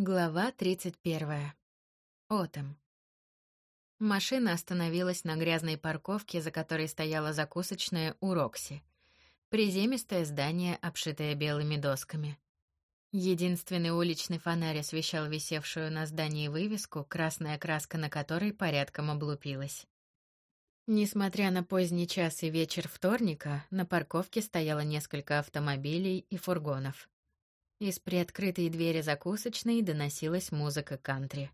Глава 31. Отом. Машина остановилась на грязной парковке, за которой стояла закусочная у Рокси. Приземистое здание, обшитое белыми досками. Единственный уличный фонарь освещал висевшую на здании вывеску, красная краска на которой порядком облупилась. Несмотря на поздний час и вечер вторника, на парковке стояло несколько автомобилей и фургонов. Из приоткрытой двери закусочной доносилась музыка кантри.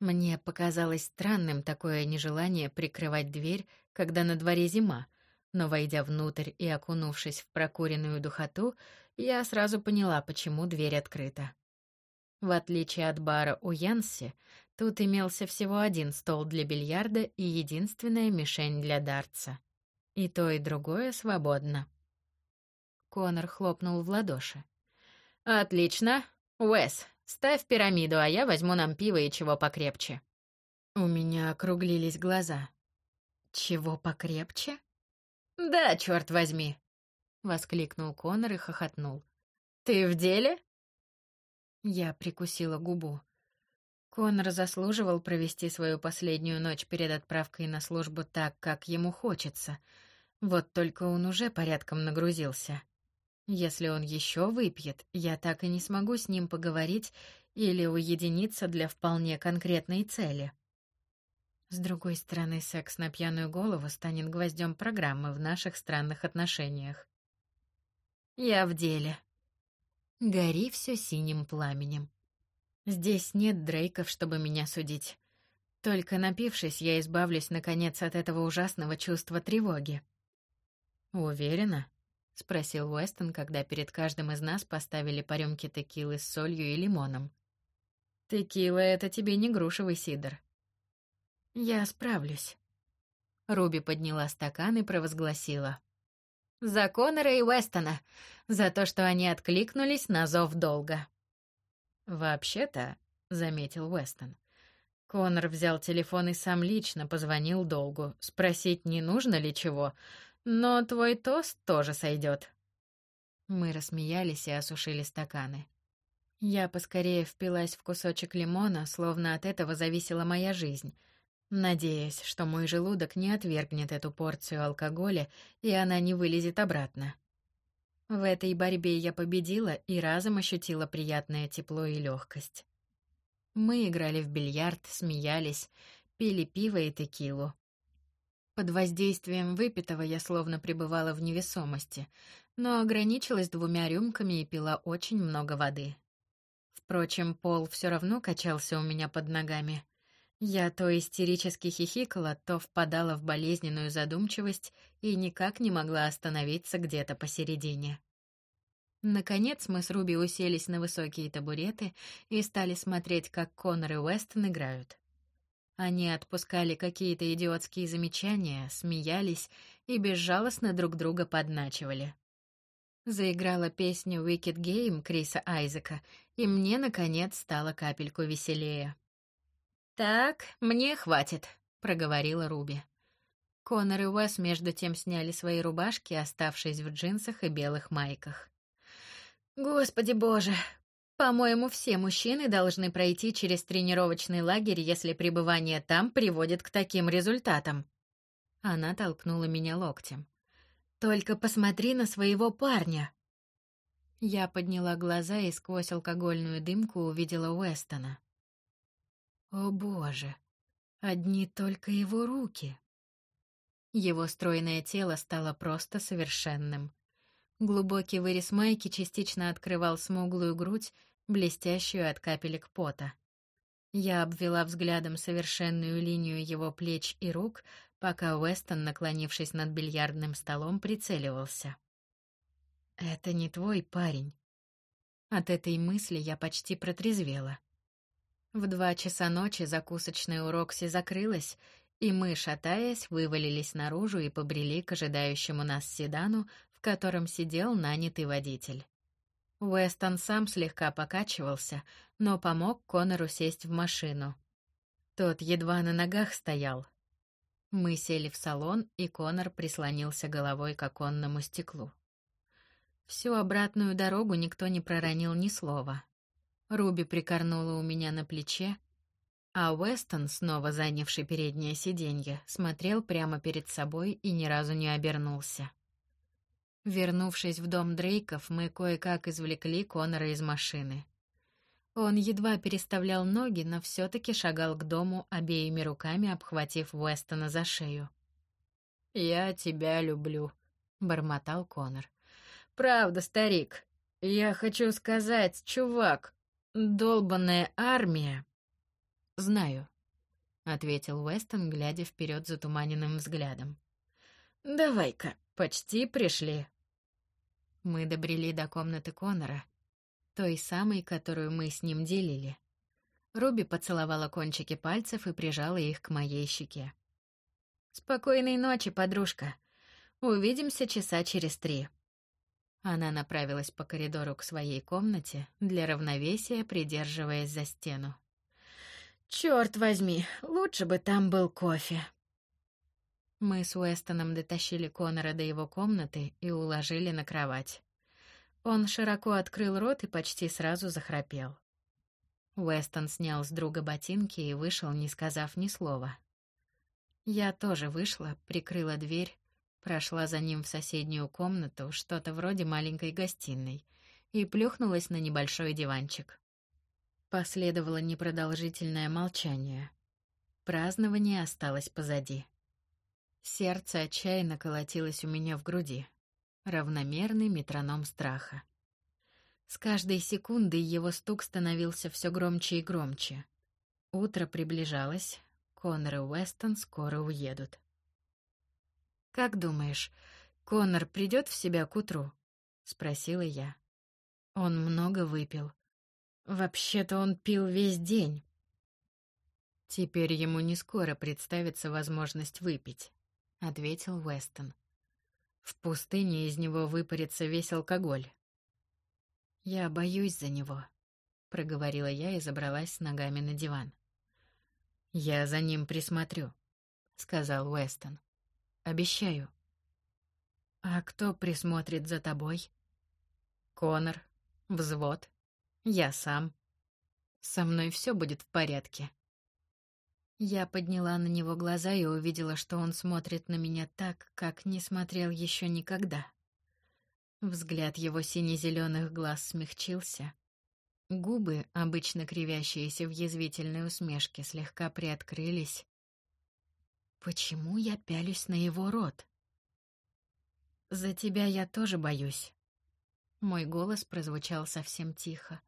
Мне показалось странным такое нежелание прикрывать дверь, когда на дворе зима, но войдя внутрь и окунувшись в прокуренную духоту, я сразу поняла, почему дверь открыта. В отличие от бара у Янси, тут имелся всего один стол для бильярда и единственная мишень для дартса. И то, и другое свободно. Конор хлопнул в ладоши. Отлично. Уэс, ставь пирамиду, а я возьму нам пиво и чего покрепче. У меня округлились глаза. Чего покрепче? Да, черт возьми, воскликнул Конор и хохотнул. Ты в деле? Я прикусила губу. Конор заслуживал провести свою последнюю ночь перед отправкой на службу так, как ему хочется. Вот только он уже порядком нагрузился. Если он еще выпьет, я так и не смогу с ним поговорить или уединиться для вполне конкретной цели. С другой стороны, секс на пьяную голову станет гвоздем программы в наших странных отношениях. Я в деле. Гори все синим пламенем. Здесь нет Дрейков, чтобы меня судить. Только напившись, я избавлюсь наконец от этого ужасного чувства тревоги. Уверена? Спросил Уэстон, когда перед каждым из нас поставили по рюмке текилы с солью и лимоном. Текила это тебе не грушевый сидр. Я справлюсь. Руби подняла стакан и провозгласила: "За Конора и Уэстона, за то, что они откликнулись на зов долга". Вообще-то, заметил Уэстон. Конор взял телефон и сам лично позвонил долгу, спросить, не нужно ли чего, но твой тост тоже сойдет. Мы рассмеялись и осушили стаканы. Я поскорее впилась в кусочек лимона, словно от этого зависела моя жизнь, надеясь, что мой желудок не отвергнет эту порцию алкоголя, и она не вылезет обратно. В этой борьбе я победила и разом ощутила приятное тепло и легкость. Мы играли в бильярд, смеялись, пили пиво и текилу. Под воздействием выпитого я словно пребывала в невесомости, но ограничилась двумя рюмками и пила очень много воды. Впрочем, пол все равно качался у меня под ногами. Я то истерически хихикала, то впадала в болезненную задумчивость и никак не могла остановиться где-то посередине. Наконец мы с Руби уселись на высокие табуреты и стали смотреть, как Коннор и Уэстон играют. Они отпускали какие-то идиотские замечания, смеялись и безжалостно друг друга подначивали. Заиграла песню Wicked Game Криса Айзека, и мне наконец стало капельку веселее. Так, мне хватит, проговорила Руби. Конор и Уэс между тем сняли свои рубашки, оставшись в джинсах и белых майках. Господи Боже, по-моему, все мужчины должны пройти через тренировочный лагерь, если пребывание там приводит к таким результатам. Она толкнула меня локтем. Только посмотри на своего парня. Я подняла глаза и сквозь алкогольную дымку увидела Уэстона. О, боже. Одни только его руки. Его стройное тело стало просто совершенным. Глубокий вырез майки частично открывал смуглую грудь, блестящую от капелек пота. Я обвела взглядом совершенную линию его плеч и рук, пока Уэстон, наклонившись над бильярдным столом, прицеливался. Это не твой парень. От этой мысли я почти протрезвела. В два часа ночи закусочная у Рокси закрылась, и мы, шатаясь, вывалились наружу и побрели к ожидающему нас седану, в котором сидел нанятый водитель. Уэстон сам слегка покачивался, но помог Конору сесть в машину. Тот едва на ногах стоял. Мы сели в салон, и Конор прислонился головой к оконному стеклу. Всю обратную дорогу никто не проронил ни слова. Руби прикорнула у меня на плече, а Уэстон, снова занявший переднее сиденье, смотрел прямо перед собой и ни разу не обернулся. Вернувшись в дом Дрейков, мы кое-как извлекли Конора из машины. Он едва переставлял ноги, но все таки шагал к дому, обеими руками обхватив Уэстона за шею. «Я тебя люблю», — бормотал Конор. «Правда, старик. Я хочу сказать, чувак, долбанная армия...» «Знаю», — ответил Уэстон, глядя вперед затуманенным взглядом. «Давай-ка, почти пришли». Мы добрели до комнаты Конора, той самой, которую мы с ним делили. Руби поцеловала кончики пальцев и прижала их к моей щеке. Спокойной ночи, подружка. Увидимся часа через три. Она направилась по коридору к своей комнате, для равновесия придерживаясь за стену. Черт возьми, лучше бы там был кофе. Мы с Уэстоном дотащили Конора до его комнаты и уложили на кровать. Он широко открыл рот и почти сразу захрапел. Уэстон снял с друга ботинки и вышел, не сказав ни слова. Я тоже вышла, прикрыла дверь, прошла за ним в соседнюю комнату, что-то вроде маленькой гостиной, и плюхнулась на небольшой диванчик. Последовало непродолжительное молчание. Празднование осталось позади. Сердце отчаянно колотилось у меня в груди равномерный метроном страха. С каждой секундой его стук становился все громче и громче. Утро приближалось, Коннор и Уэстон скоро уедут. «Как думаешь, Коннор придет в себя к утру?» — спросила я. «Он много выпил. Вообще-то он пил весь день». «Теперь ему не скоро представится возможность выпить», — ответил Уэстон. В пустыне из него выпарится весь алкоголь. Я боюсь за него, проговорила я и забралась с ногами на диван. Я за ним присмотрю, сказал Уэстон. Обещаю. А кто присмотрит за тобой? Конор, взвод, я сам. Со мной все будет в порядке. Я подняла на него глаза и увидела, что он смотрит на меня так, как не смотрел еще никогда. Взгляд его сине-зеленых глаз смягчился. Губы, обычно кривящиеся в язвительной усмешке, слегка приоткрылись. Почему я пялюсь на его рот? За тебя я тоже боюсь. Мой голос прозвучал совсем тихо.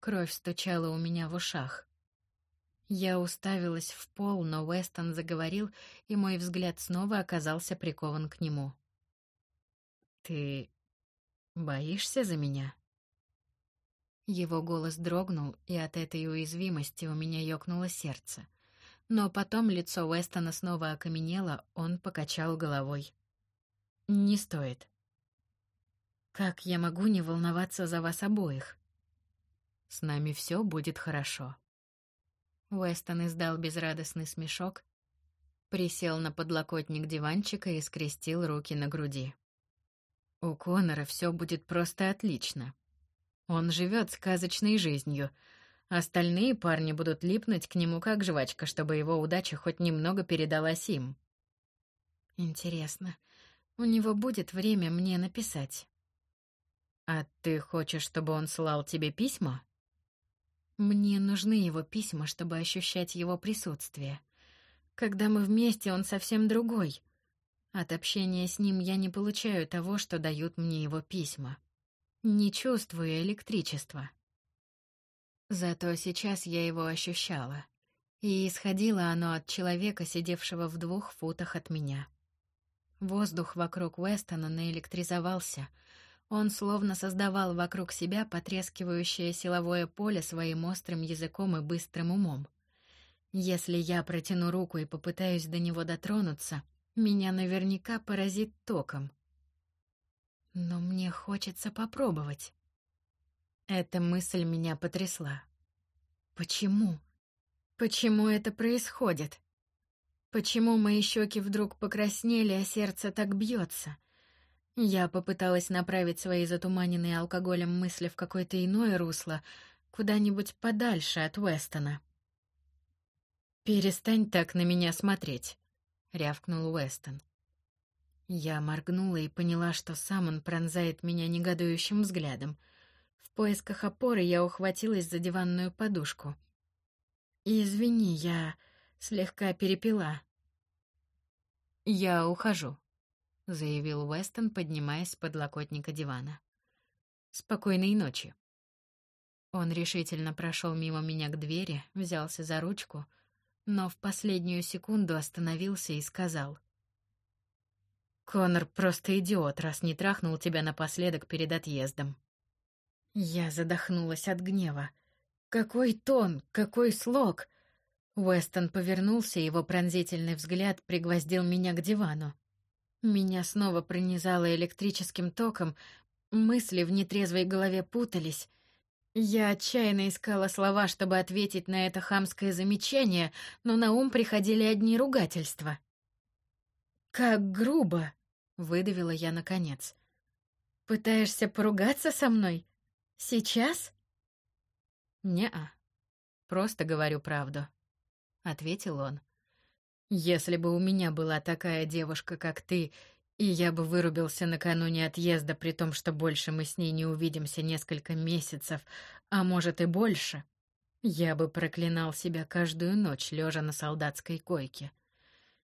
Кровь стучала у меня в ушах. Я уставилась в пол, но Уэстон заговорил, и мой взгляд снова оказался прикован к нему. Ты боишься за меня? Его голос дрогнул, и от этой уязвимости у меня ёкнуло сердце. Но потом лицо Уэстона снова окаменело, он покачал головой. Не стоит. Как я могу не волноваться за вас обоих? С нами все будет хорошо. Уэстон издал безрадостный смешок, присел на подлокотник диванчика и скрестил руки на груди. У Конора все будет просто отлично. Он живет сказочной жизнью. Остальные парни будут липнуть к нему как жвачка, чтобы его удача хоть немного передалась им. Интересно, у него будет время мне написать. А ты хочешь, чтобы он слал тебе письма? Мне нужны его письма, чтобы ощущать его присутствие. Когда мы вместе, он совсем другой. От общения с ним я не получаю того, что дают мне его письма. Не чувствую электричества. Зато сейчас я его ощущала. И исходило оно от человека, сидевшего в двух футах от меня. Воздух вокруг Уэстона наэлектризовался — он словно создавал вокруг себя потрескивающее силовое поле своим острым языком и быстрым умом. Если я протяну руку и попытаюсь до него дотронуться, меня наверняка поразит током. Но мне хочется попробовать. Эта мысль меня потрясла. Почему? Почему это происходит? Почему мои щеки вдруг покраснели, а сердце так бьется? Я попыталась направить свои затуманенные алкоголем мысли в какое-то иное русло, куда-нибудь подальше от Уэстона. «Перестань так на меня смотреть», — рявкнул Уэстон. Я моргнула и поняла, что сам он пронзает меня негодующим взглядом. В поисках опоры я ухватилась за диванную подушку. «Извини, я слегка перепила». «Я ухожу», — заявил Уэстон, поднимаясь с подлокотника дивана. «Спокойной ночи». Он решительно прошел мимо меня к двери, взялся за ручку, но в последнюю секунду остановился и сказал. «Конор просто идиот, раз не трахнул тебя напоследок перед отъездом». Я задохнулась от гнева. Какой тон, какой слог! Уэстон повернулся, его пронзительный взгляд пригвоздил меня к дивану. Меня снова пронизало электрическим током, мысли в нетрезвой голове путались — я отчаянно искала слова, чтобы ответить на это хамское замечание, но на ум приходили одни ругательства. «Как грубо!» — выдавила я наконец. «Пытаешься поругаться со мной? Сейчас?» «Не-а. Просто говорю правду», — ответил он. «Если бы у меня была такая девушка, как ты, и я бы вырубился накануне отъезда, при том, что больше мы с ней не увидимся несколько месяцев, а может и больше. Я бы проклинал себя каждую ночь, лежа на солдатской койке.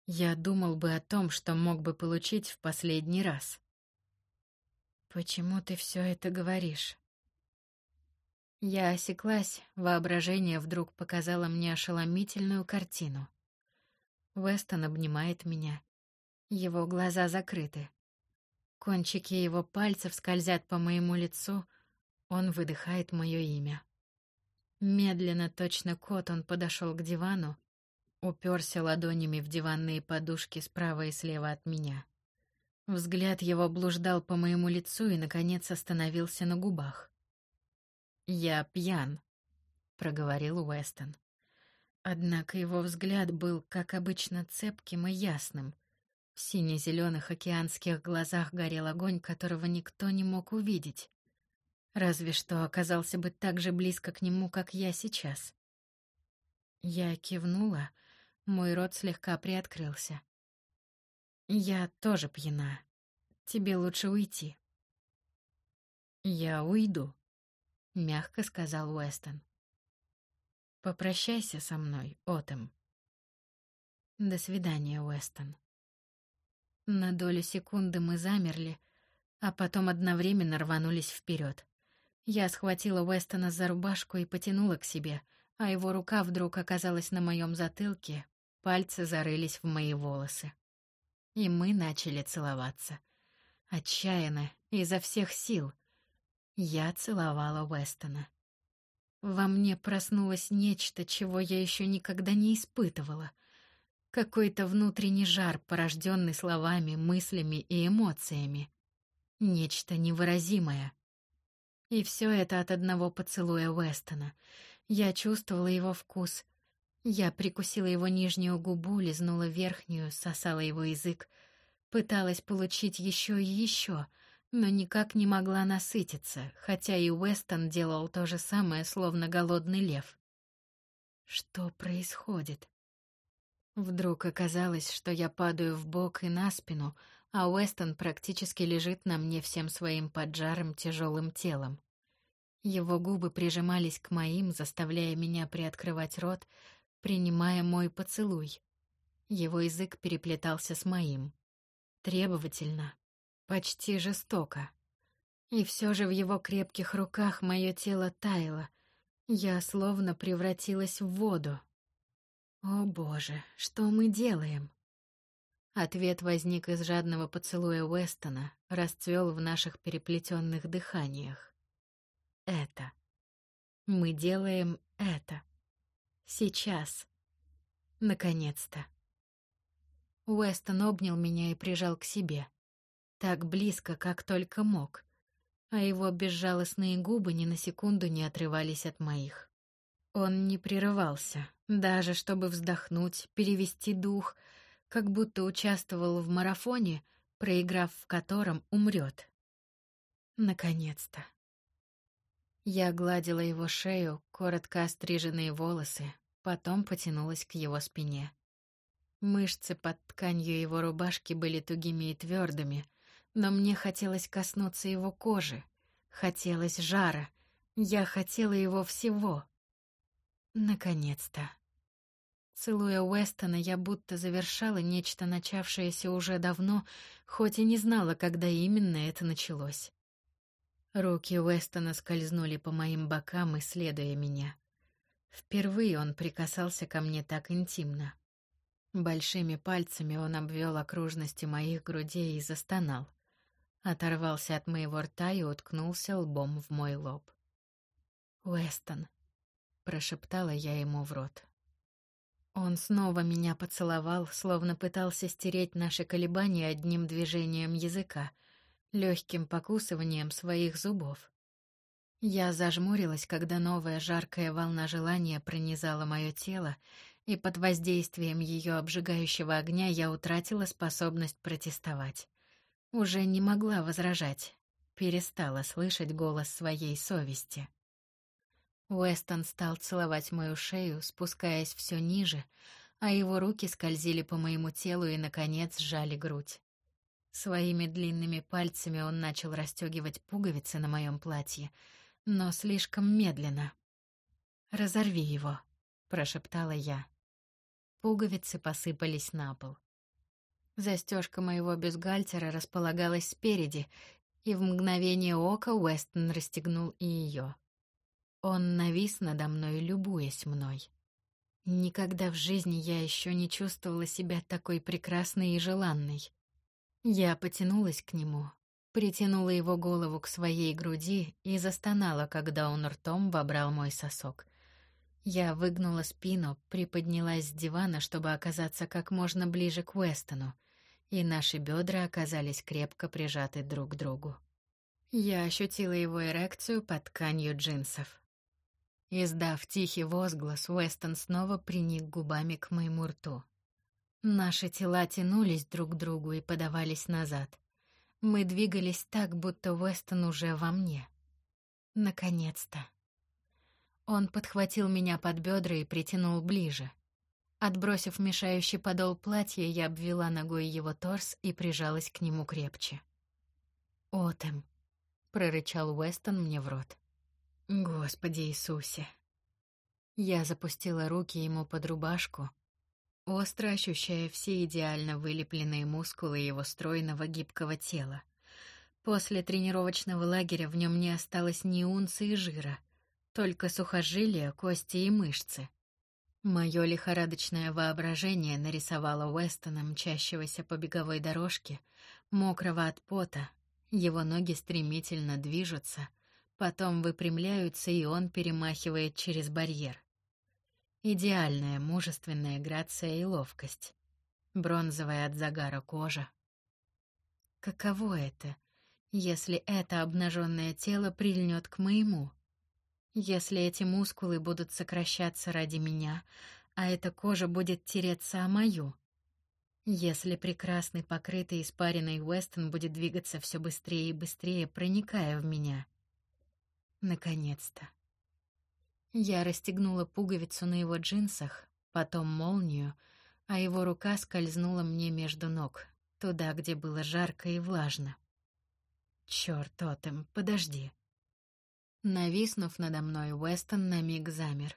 Я думал бы о том, что мог бы получить в последний раз. Почему ты все это говоришь? Я осеклась, воображение вдруг показало мне ошеломительную картину. Вестон обнимает меня, его глаза закрыты. Кончики его пальцев скользят по моему лицу. Он выдыхает мое имя. Медленно, точно кот, он подошел к дивану, уперся ладонями в диванные подушки справа и слева от меня. Взгляд его блуждал по моему лицу и, наконец, остановился на губах. «Я пьян», — проговорил Уэстон. Однако его взгляд был, как обычно, цепким и ясным, в сине-зеленых океанских глазах горел огонь, которого никто не мог увидеть. Разве что оказался бы так же близко к нему, как я сейчас. Я кивнула, мой рот слегка приоткрылся. Я тоже пьяна. Тебе лучше уйти. Я уйду, мягко сказал Уэстон. Попрощайся со мной, Отом. До свидания, Уэстон. На долю секунды мы замерли, а потом одновременно рванулись вперед. Я схватила Уэстона за рубашку и потянула к себе, а его рука вдруг оказалась на моем затылке, пальцы зарылись в мои волосы. И мы начали целоваться. Отчаянно, изо всех сил. Я целовала Уэстона. Во мне проснулось нечто, чего я еще никогда не испытывала — какой-то внутренний жар, порожденный словами, мыслями и эмоциями. Нечто невыразимое. И все это от одного поцелуя Уэстона. Я чувствовала его вкус. Я прикусила его нижнюю губу, лизнула верхнюю, сосала его язык. Пыталась получить еще и еще, но никак не могла насытиться, хотя и Уэстон делал то же самое, словно голодный лев. Что происходит? Вдруг оказалось, что я падаю в бок и на спину, а Уэстон практически лежит на мне всем своим поджарым тяжелым телом. Его губы прижимались к моим, заставляя меня приоткрывать рот, принимая мой поцелуй. Его язык переплетался с моим. Требовательно, почти жестоко. И все же в его крепких руках мое тело таяло. Я словно превратилась в воду. О боже, что мы делаем? Ответ возник из жадного поцелуя Уэстона, расцвел в наших переплетенных дыханиях. Это. Мы делаем это. Сейчас. Наконец-то. Уэстон обнял меня и прижал к себе. Так близко, как только мог. А его безжалостные губы ни на секунду не отрывались от моих. Он не прерывался, даже чтобы вздохнуть, перевести дух, как будто участвовал в марафоне, проиграв в котором умрет. Наконец-то. Я гладила его шею, коротко остриженные волосы, потом потянулась к его спине. Мышцы под тканью его рубашки были тугими и твердыми, но мне хотелось коснуться его кожи, хотелось жара. Я хотела его всего. Наконец-то. Целуя Уэстона, я будто завершала нечто, начавшееся уже давно, хоть и не знала, когда именно это началось. Руки Уэстона скользнули по моим бокам, исследуя меня. Впервые он прикасался ко мне так интимно. Большими пальцами он обвел окружности моих грудей и застонал. Оторвался от моего рта и уткнулся лбом в мой лоб. «Уэстон», — прошептала я ему в рот. Он снова меня поцеловал, словно пытался стереть наши колебания одним движением языка — легким покусыванием своих зубов. Я зажмурилась, когда новая жаркая волна желания пронизала мое тело, и под воздействием ее обжигающего огня я утратила способность протестовать. Уже не могла возражать, перестала слышать голос своей совести. Уэстон стал целовать мою шею, спускаясь все ниже, а его руки скользили по моему телу и, наконец, сжали грудь. Своими длинными пальцами он начал расстегивать пуговицы на моем платье, но слишком медленно. «Разорви его», — прошептала я. Пуговицы посыпались на пол. Застежка моего бюстгальтера располагалась спереди, и в мгновение ока Уэстон расстегнул и ее. Он навис надо мной, любуясь мной. Никогда в жизни я еще не чувствовала себя такой прекрасной и желанной. Я потянулась к нему, притянула его голову к своей груди и застонала, когда он ртом вобрал мой сосок. Я выгнула спину, приподнялась с дивана, чтобы оказаться как можно ближе к Уэстону, и наши бедра оказались крепко прижаты друг к другу. Я ощутила его эрекцию под тканью джинсов. Издав тихий возглас, Уэстон снова приник губами к моему рту. Наши тела тянулись друг к другу и подавались назад. Мы двигались так, будто Уэстон уже во мне. Наконец-то. Он подхватил меня под бедра и притянул ближе. Отбросив мешающий подол платья, я обвела ногой его торс и прижалась к нему крепче. «Отем», — прорычал Уэстон мне в рот. «Господи Иисусе!» Я запустила руки ему под рубашку, остро ощущая все идеально вылепленные мускулы его стройного гибкого тела. После тренировочного лагеря в нем не осталось ни унции жира, только сухожилия, кости и мышцы. Мое лихорадочное воображение нарисовало Уэстона, мчащегося по беговой дорожке, мокрого от пота. Его ноги стремительно движутся, потом выпрямляются, и он перемахивает через барьер. Идеальная мужественная грация и ловкость. Бронзовая от загара кожа. Каково это, если это обнаженное тело прильнет к моему? Если эти мускулы будут сокращаться ради меня, а эта кожа будет тереться о мою? Если прекрасный, покрытый испаренный Уэстон будет двигаться все быстрее и быстрее, проникая в меня? Наконец-то. Я расстегнула пуговицу на его джинсах, потом молнию, а его рука скользнула мне между ног, туда, где было жарко и влажно. Чёрт, Отем, подожди. Нависнув надо мной, Уэстон на миг замер.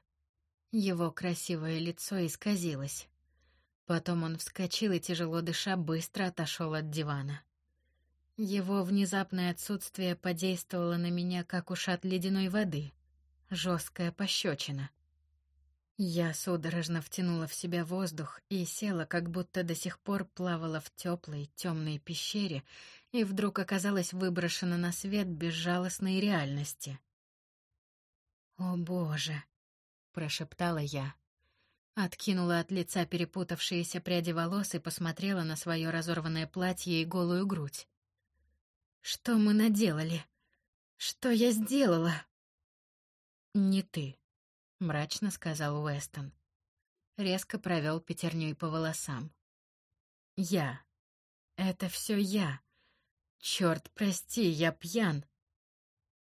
Его красивое лицо исказилось. Потом он вскочил и, тяжело дыша, быстро отошел от дивана. Его внезапное отсутствие подействовало на меня, как ушат ледяной воды — жесткая пощечина. Я судорожно втянула в себя воздух и села, как будто до сих пор плавала в теплой, темной пещере и вдруг оказалась выброшена на свет безжалостной реальности. «О, Боже!» — прошептала я. Откинула от лица перепутавшиеся пряди волос и посмотрела на свое разорванное платье и голую грудь. «Что мы наделали? Что я сделала?» «Не ты», — мрачно сказал Уэстон. Резко провел пятерней по волосам. «Я. Это все я. Черт, прости, я пьян».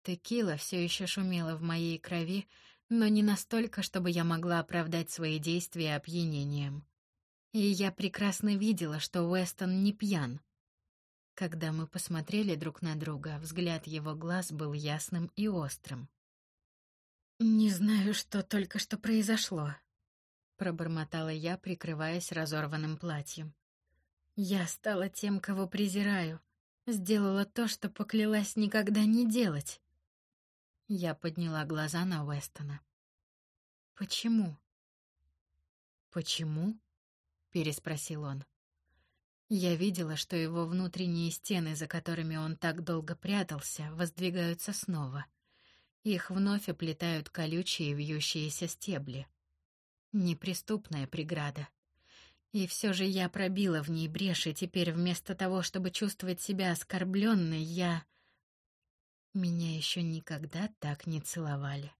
Текила все еще шумела в моей крови, но не настолько, чтобы я могла оправдать свои действия опьянением. И я прекрасно видела, что Уэстон не пьян. Когда мы посмотрели друг на друга, взгляд его глаз был ясным и острым. «Не знаю, что только что произошло», — пробормотала я, прикрываясь разорванным платьем. «Я стала тем, кого презираю, сделала то, что поклялась никогда не делать». Я подняла глаза на Уэстона. «Почему?» «Почему?» — переспросил он. Я видела, что его внутренние стены, за которыми он так долго прятался, воздвигаются снова — их вновь оплетают колючие вьющиеся стебли. Неприступная преграда. И все же я пробила в ней брешь, и теперь вместо того, чтобы чувствовать себя оскорбленной, я... Меня еще никогда так не целовали.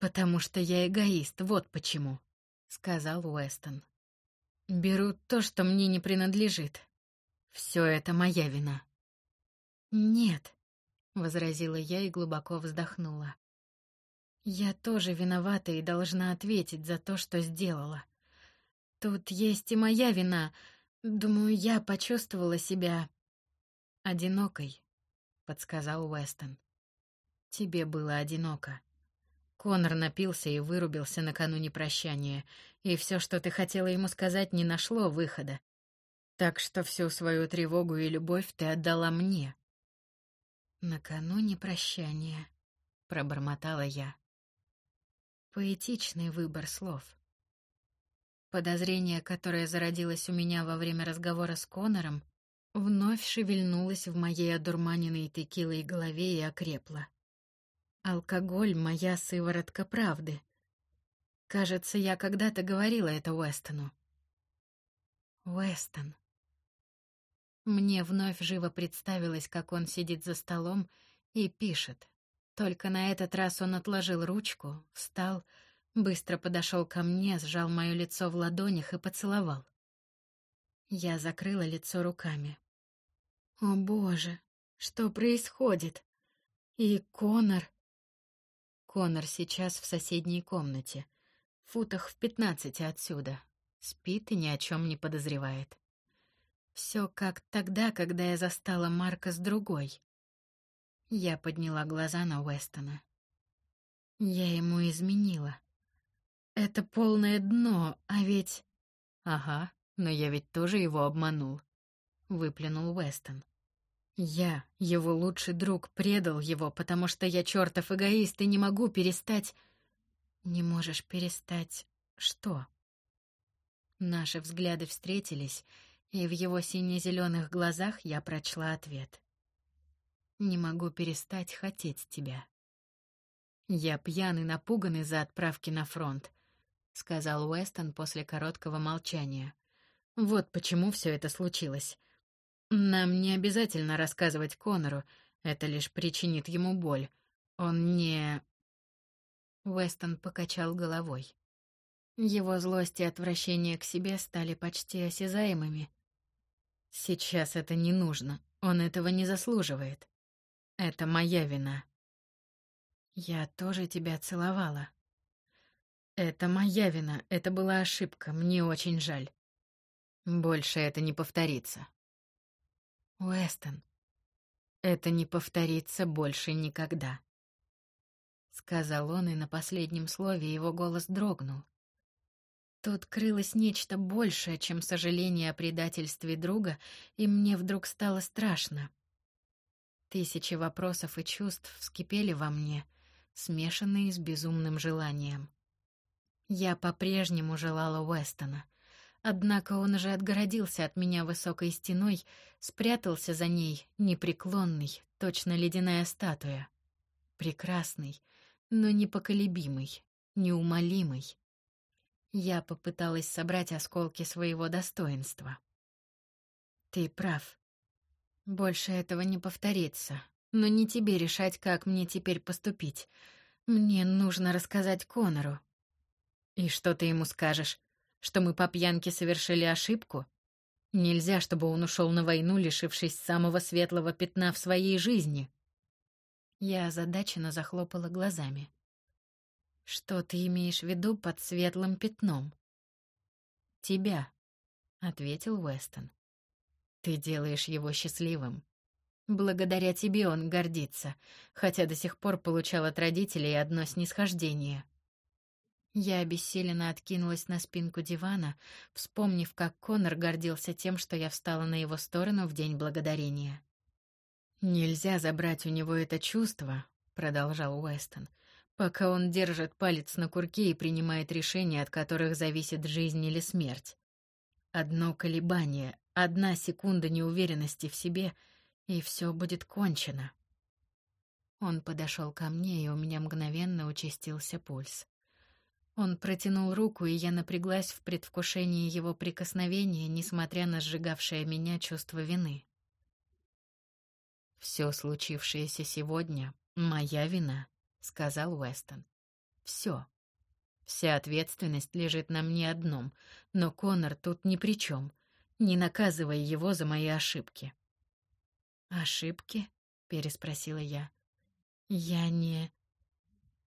«Потому что я эгоист, вот почему», — сказал Уэстон. «Беру то, что мне не принадлежит. Все это моя вина». «Нет», — возразила я и глубоко вздохнула. «Я тоже виновата и должна ответить за то, что сделала. Тут есть и моя вина. Думаю, я почувствовала себя... одинокой», — подсказал Уэстон. «Тебе было одиноко». Конор напился и вырубился накануне прощания, и все, что ты хотела ему сказать, не нашло выхода. Так что всю свою тревогу и любовь ты отдала мне. Накануне прощания, пробормотала я. Поэтичный выбор слов. Подозрение, которое зародилось у меня во время разговора с Конором, вновь шевельнулось в моей одурманенной текилой голове и окрепло. Алкоголь — моя сыворотка правды. Кажется, я когда-то говорила это Уэстону. Уэстон. Мне вновь живо представилось, как он сидит за столом и пишет. Только на этот раз он отложил ручку, встал, быстро подошел ко мне, сжал мое лицо в ладонях и поцеловал. Я закрыла лицо руками. О, боже, что происходит? И Конор Конор сейчас в соседней комнате, в футах в пятнадцати отсюда. Спит и ни о чем не подозревает. Все как тогда, когда я застала Марка с другой. Я подняла глаза на Уэстона. Я ему изменила. Это полное дно, а ведь... Ага, но я ведь тоже его обманул. Выплюнул Уэстон. Я, его лучший друг, предал его, потому что я чертов эгоист и не могу перестать... Не можешь перестать... Что? Наши взгляды встретились, и в его сине-зеленых глазах я прочла ответ. «Не могу перестать хотеть тебя». «Я пьяный, напуганный за отправки на фронт», — сказал Уэстон после короткого молчания. «Вот почему все это случилось. Нам не обязательно рассказывать Конору, это лишь причинит ему боль. Он не...» Уэстон покачал головой. Его злость и отвращение к себе стали почти осязаемыми. Сейчас это не нужно. Он этого не заслуживает. Это моя вина. Я тоже тебя целовала. Это моя вина. Это была ошибка. Мне очень жаль. Больше это не повторится. Уэстон, это не повторится больше никогда. Сказал он, и на последнем слове его голос дрогнул. Тут крылось нечто большее, чем сожаление о предательстве друга, и мне вдруг стало страшно. Тысячи вопросов и чувств вскипели во мне, смешанные с безумным желанием. Я по-прежнему желала Уэстона. Однако он уже отгородился от меня высокой стеной, спрятался за ней, непреклонный, точно ледяная статуя. Прекрасный, но непоколебимый, неумолимый. Я попыталась собрать осколки своего достоинства. Ты прав. Больше этого не повторится. Но не тебе решать, как мне теперь поступить. Мне нужно рассказать Конору. И что ты ему скажешь? Что мы по пьянке совершили ошибку? Нельзя, чтобы он ушел на войну, лишившись самого светлого пятна в своей жизни. Я озадаченно захлопала глазами. Что ты имеешь в виду под светлым пятном? Тебя, ответил Уэстон. Ты делаешь его счастливым. Благодаря тебе он гордится, хотя до сих пор получал от родителей одно снисхождение. Я обессиленно откинулась на спинку дивана, вспомнив, как Конор гордился тем, что я встала на его сторону в день благодарения. Нельзя забрать у него это чувство, продолжал Уэстон, пока он держит палец на курке и принимает решения, от которых зависит жизнь или смерть. Одно колебание, одна секунда неуверенности в себе, и все будет кончено. Он подошел ко мне, и у меня мгновенно участился пульс. Он протянул руку, и я напряглась в предвкушении его прикосновения, несмотря на сжигавшее меня чувство вины. Все случившееся сегодня моя вина, сказал Уэстон. Все. Вся ответственность лежит на мне одном, но Конор тут ни при чем. Не наказывай его за мои ошибки. Ошибки? переспросила я. Я не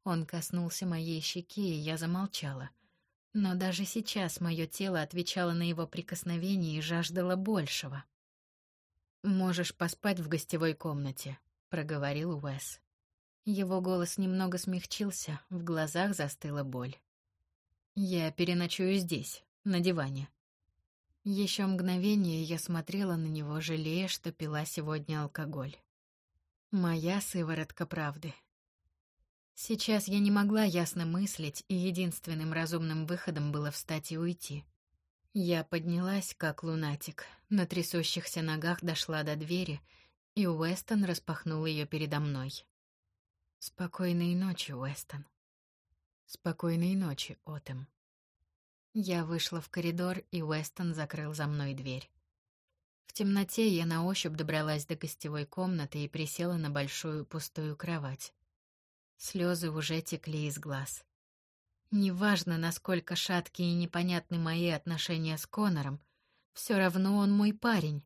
Он коснулся моей щеки, и я замолчала. Но даже сейчас мое тело отвечало на его прикосновение и жаждало большего. Можешь поспать в гостевой комнате, проговорил Уэс. Его голос немного смягчился, в глазах застыла боль. Я переночую здесь, на диване. Еще мгновение я смотрела на него, жалея, что пила сегодня алкоголь. Моя сыворотка правды. Сейчас я не могла ясно мыслить, и единственным разумным выходом было встать и уйти. Я поднялась, как лунатик, на трясущихся ногах дошла до двери, и Уэстон распахнул ее передо мной. «Спокойной ночи, Уэстон». «Спокойной ночи, Отем». Я вышла в коридор, и Уэстон закрыл за мной дверь. В темноте я на ощупь добралась до гостевой комнаты и присела на большую пустую кровать. Слезы уже текли из глаз. Неважно, насколько шаткие и непонятны мои отношения с Конором, все равно он мой парень.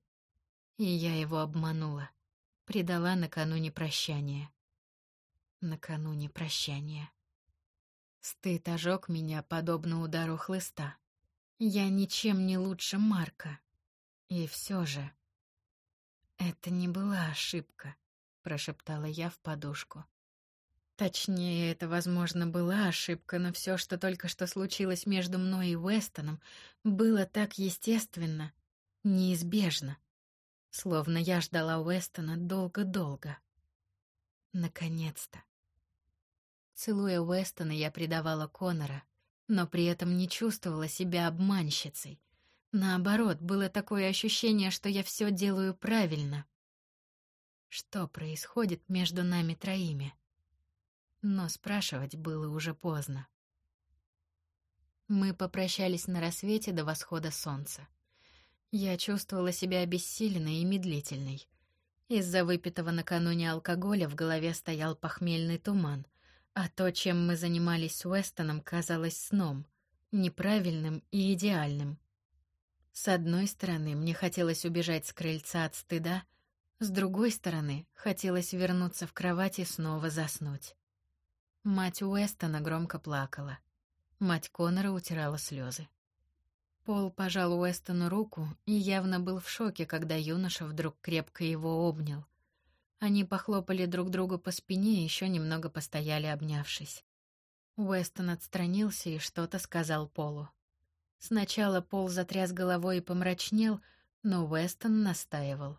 И я его обманула, предала накануне прощания. Накануне прощания. Стыд ожег меня, подобно удару хлыста. Я ничем не лучше Марка. И все же... «Это не была ошибка», — прошептала я в подушку. Точнее, это, возможно, была ошибка, но все, что только что случилось между мной и Уэстоном, было так естественно, неизбежно. Словно я ждала Уэстона долго-долго. Наконец-то. Целуя Уэстона, я предавала Конора, но при этом не чувствовала себя обманщицей. Наоборот, было такое ощущение, что я все делаю правильно. Что происходит между нами троими? Но спрашивать было уже поздно. Мы попрощались на рассвете до восхода солнца. Я чувствовала себя обессиленной и медлительной. Из-за выпитого накануне алкоголя в голове стоял похмельный туман, а то, чем мы занимались с Уэстоном, казалось сном, неправильным и идеальным. С одной стороны, мне хотелось убежать с крыльца от стыда, с другой стороны, хотелось вернуться в кровать и снова заснуть. Мать Уэстона громко плакала. Мать Конора утирала слезы. Пол пожал Уэстону руку и явно был в шоке, когда юноша вдруг крепко его обнял. Они похлопали друг другу по спине и еще немного постояли, обнявшись. Уэстон отстранился и что-то сказал Полу. Сначала Пол затряс головой и помрачнел, но Уэстон настаивал.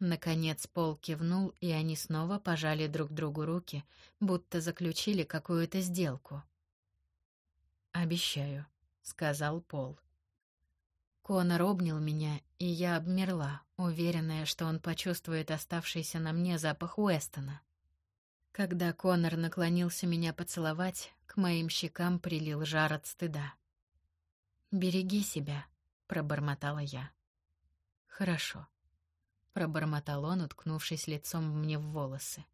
Наконец Пол кивнул, и они снова пожали друг другу руки, будто заключили какую-то сделку. «Обещаю», — сказал Пол. Конор обнял меня, и я обмерла, уверенная, что он почувствует оставшийся на мне запах Уэстона. Когда Конор наклонился меня поцеловать, к моим щекам прилил жар от стыда. «Береги себя», — пробормотала я. «Хорошо», пробормотал он, уткнувшись лицом мне в волосы.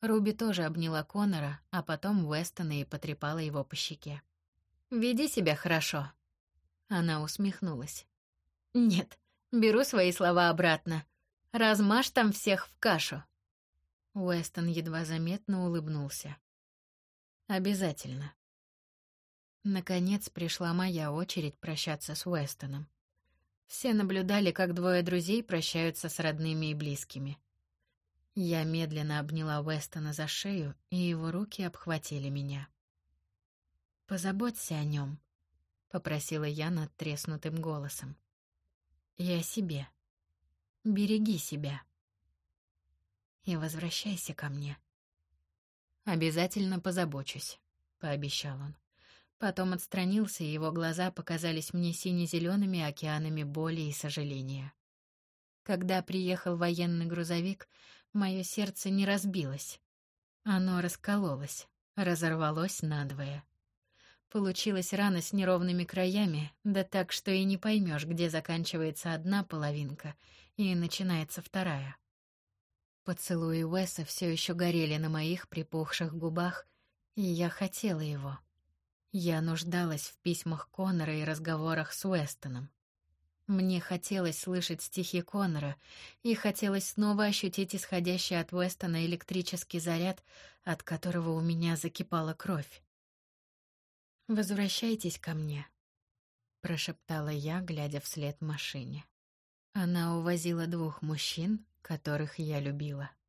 Руби тоже обняла Конора, а потом Уэстона и потрепала его по щеке. «Веди себя хорошо». Она усмехнулась. «Нет, беру свои слова обратно. Размажь там всех в кашу». Уэстон едва заметно улыбнулся. Обязательно. Наконец пришла моя очередь прощаться с Уэстоном. Все наблюдали, как двое друзей прощаются с родными и близкими. Я медленно обняла Уэстона за шею, и его руки обхватили меня. «Позаботься о нем», — попросила я над треснутым голосом. «И о себе. Береги себя» и возвращайся ко мне. Обязательно позабочусь, пообещал он. Потом отстранился, и его глаза показались мне сине-зелеными океанами боли и сожаления. Когда приехал военный грузовик, мое сердце не разбилось. Оно раскололось, разорвалось надвое. Получилась рана с неровными краями, да так, что и не поймешь, где заканчивается одна половинка и начинается вторая. Поцелуи Уэса все еще горели на моих припухших губах, и я хотела его. Я нуждалась в письмах Коннора и разговорах с Уэстоном. Мне хотелось слышать стихи Коннора, и хотелось снова ощутить исходящий от Уэстона электрический заряд, от которого у меня закипала кровь. «Возвращайтесь ко мне», — прошептала я, глядя вслед машине. Она увозила двух мужчин, которых я любила.